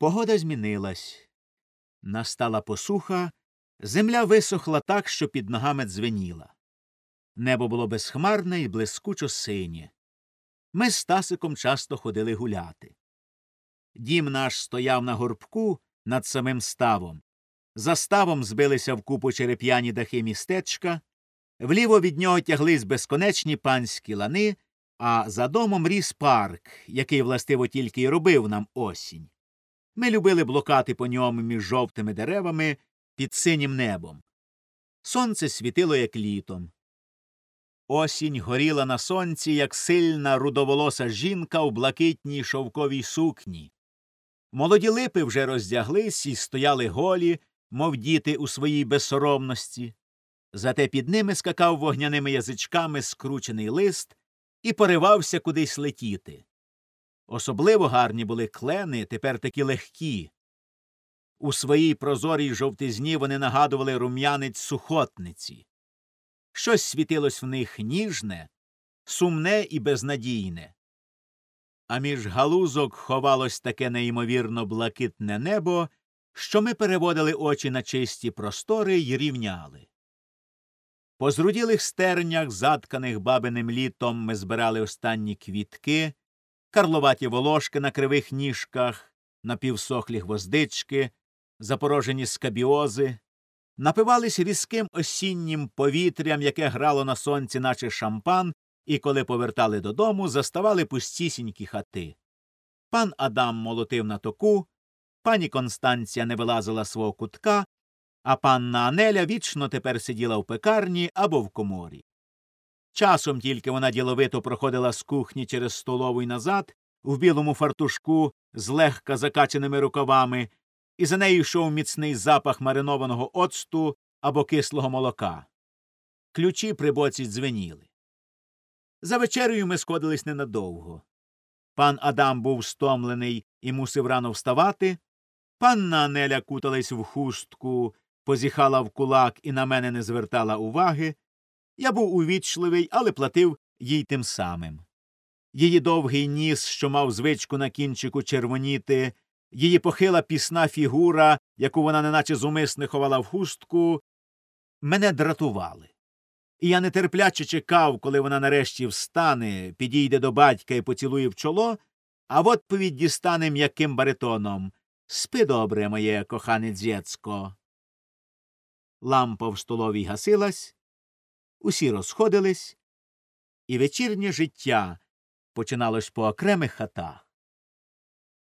Погода змінилась. Настала посуха, земля висохла так, що під ногами дзвеніла. Небо було безхмарне і блискучо синє. Ми з Стасиком часто ходили гуляти. Дім наш стояв на горбку над самим ставом. За ставом збилися вкупу череп'яні дахи містечка, вліво від нього тяглись безконечні панські лани, а за домом ріс парк, який властиво тільки й робив нам осінь. Ми любили блокати по ньому між жовтими деревами під синім небом. Сонце світило, як літом. Осінь горіла на сонці, як сильна рудоволоса жінка у блакитній шовковій сукні. Молоді липи вже роздяглись і стояли голі, мов діти у своїй безсоромності. Зате під ними скакав вогняними язичками скручений лист і поривався кудись летіти. Особливо гарні були клени, тепер такі легкі. У своїй прозорій жовтизні вони нагадували рум'янець сухотниці. Щось світилось в них ніжне, сумне і безнадійне. А між галузок ховалось таке неймовірно блакитне небо, що ми переводили очі на чисті простори й рівняли. По зруділих стернях, затканих бабиним літом, ми збирали останні квітки, карловаті волошки на кривих ніжках, напівсохлі гвоздички, запорожені скабіози, напивались різким осіннім повітрям, яке грало на сонці, наче шампан, і коли повертали додому, заставали пустісінькі хати. Пан Адам молотив на току, пані Констанція не вилазила свого кутка, а панна Анеля вічно тепер сиділа в пекарні або в коморі. Часом тільки вона діловито проходила з кухні через столову й назад, в білому фартушку з легка закаченими рукавами, і за нею йшов міцний запах маринованого оцту або кислого молока. Ключі при боці дзвеніли. За вечерею ми сходились ненадовго. Пан Адам був стомлений і мусив рано вставати. Панна Анеля куталась в хустку, позіхала в кулак і на мене не звертала уваги. Я був увічливий, але платив їй тим самим. Її довгий ніс, що мав звичку на кінчику червоніти, її похила пісна фігура, яку вона неначе зумисне ховала в хустку, мене дратували. І я нетерпляче чекав, коли вона нарешті встане, підійде до батька і поцілує в чоло, а в відповідь дістане м'яким баритоном Спи добре, моє кохане дзєцько. Лампа в столовій гасилась, усі розходились, і вечірнє життя починалось по окремих хатах.